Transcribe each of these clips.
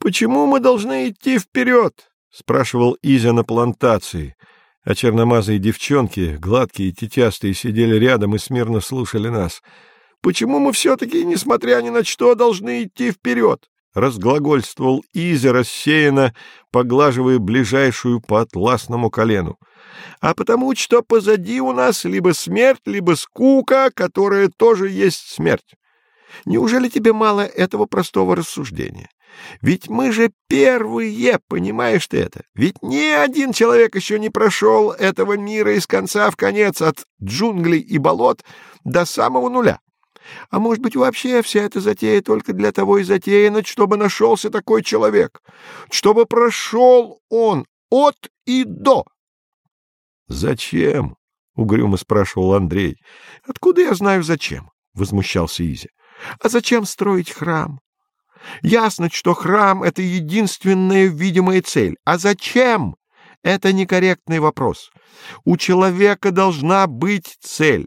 Почему мы должны идти вперед? — спрашивал Изя на плантации, а черномазые девчонки, гладкие и тетястые, сидели рядом и смирно слушали нас. Почему мы все-таки, несмотря ни на что, должны идти вперед? — разглагольствовал Изя рассеянно, поглаживая ближайшую по атласному колену. — А потому что позади у нас либо смерть, либо скука, которая тоже есть смерть. Неужели тебе мало этого простого рассуждения? Ведь мы же первые, понимаешь ты это? Ведь ни один человек еще не прошел этого мира из конца в конец, от джунглей и болот до самого нуля. А может быть, вообще вся эта затея только для того и затеяна, чтобы нашелся такой человек, чтобы прошел он от и до. — Зачем? — угрюмо спрашивал Андрей. — Откуда я знаю, зачем? — возмущался Изя. — А зачем строить храм? Ясно, что храм — это единственная видимая цель. А зачем? Это некорректный вопрос. У человека должна быть цель.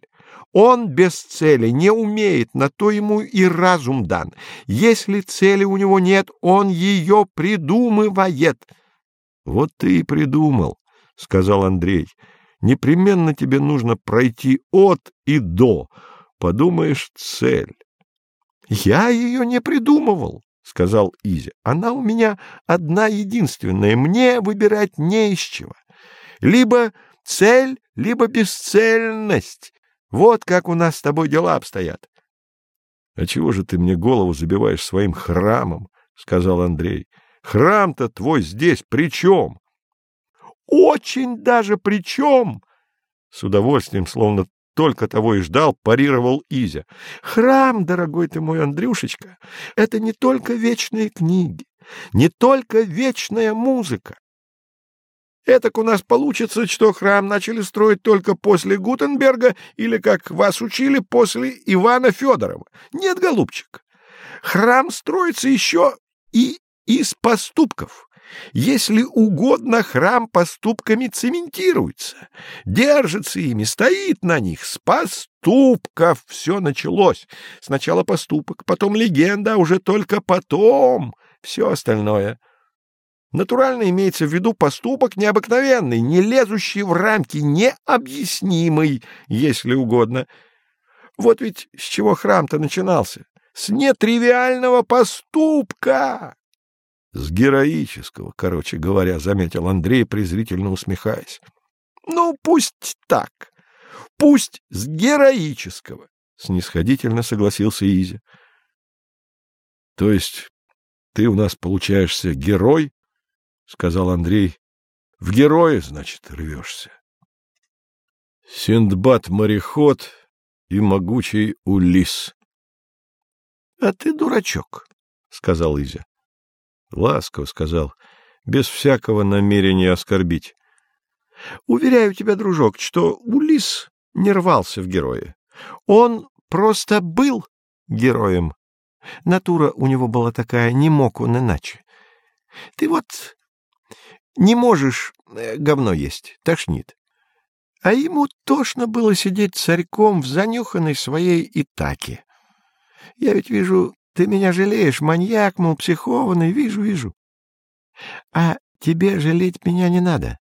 Он без цели не умеет, на то ему и разум дан. Если цели у него нет, он ее придумывает. — Вот ты и придумал, — сказал Андрей. — Непременно тебе нужно пройти от и до. Подумаешь, цель. — Я ее не придумывал, — сказал Изя. — Она у меня одна единственная. Мне выбирать не из чего. Либо цель, либо бесцельность. Вот как у нас с тобой дела обстоят. — А чего же ты мне голову забиваешь своим храмом? — сказал Андрей. — Храм-то твой здесь при чем? — Очень даже при чем? С удовольствием, словно только того и ждал, парировал Изя. Храм, дорогой ты мой Андрюшечка, это не только вечные книги, не только вечная музыка. Этак у нас получится, что храм начали строить только после Гутенберга или, как вас учили, после Ивана Федорова. Нет, голубчик, храм строится еще и из поступков. Если угодно, храм поступками цементируется, держится ими, стоит на них. С поступков все началось. Сначала поступок, потом легенда, а уже только потом все остальное — Натурально имеется в виду поступок необыкновенный, не лезущий в рамки, необъяснимый, если угодно. Вот ведь с чего храм-то начинался? С нетривиального поступка! С героического, короче говоря, заметил Андрей, презрительно усмехаясь. Ну, пусть так. Пусть с героического, снисходительно согласился Изя. То есть ты у нас получаешься герой, — сказал Андрей. — В героя, значит, рвешься. Синдбад-мореход и могучий Улис. — А ты дурачок, — сказал Изя. Ласково сказал, без всякого намерения оскорбить. — Уверяю тебя, дружок, что Улис не рвался в героя. Он просто был героем. Натура у него была такая, не мог он иначе. Ты вот не можешь э, говно есть, тошнит. А ему тошно было сидеть царьком в занюханной своей Итаке. Я ведь вижу, ты меня жалеешь, маньяк, мол, психованный, вижу, вижу. А тебе жалеть меня не надо.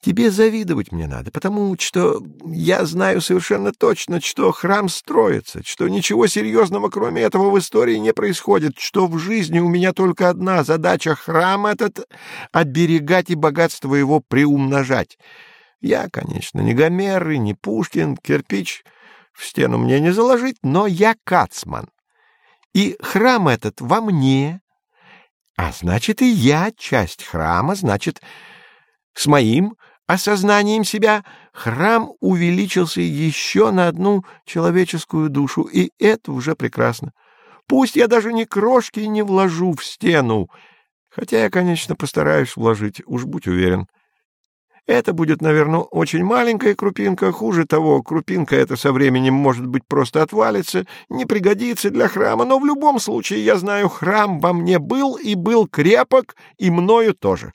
Тебе завидовать мне надо, потому что я знаю совершенно точно, что храм строится, что ничего серьезного, кроме этого, в истории не происходит, что в жизни у меня только одна задача — храм этот оберегать и богатство его приумножать. Я, конечно, не Гомер и не Пушкин, кирпич в стену мне не заложить, но я кацман. И храм этот во мне, а значит, и я часть храма, значит... С моим осознанием себя храм увеличился еще на одну человеческую душу, и это уже прекрасно. Пусть я даже ни крошки не вложу в стену, хотя я, конечно, постараюсь вложить, уж будь уверен. Это будет, наверное, очень маленькая крупинка. Хуже того, крупинка эта со временем, может быть, просто отвалится, не пригодится для храма. Но в любом случае, я знаю, храм во мне был и был крепок, и мною тоже.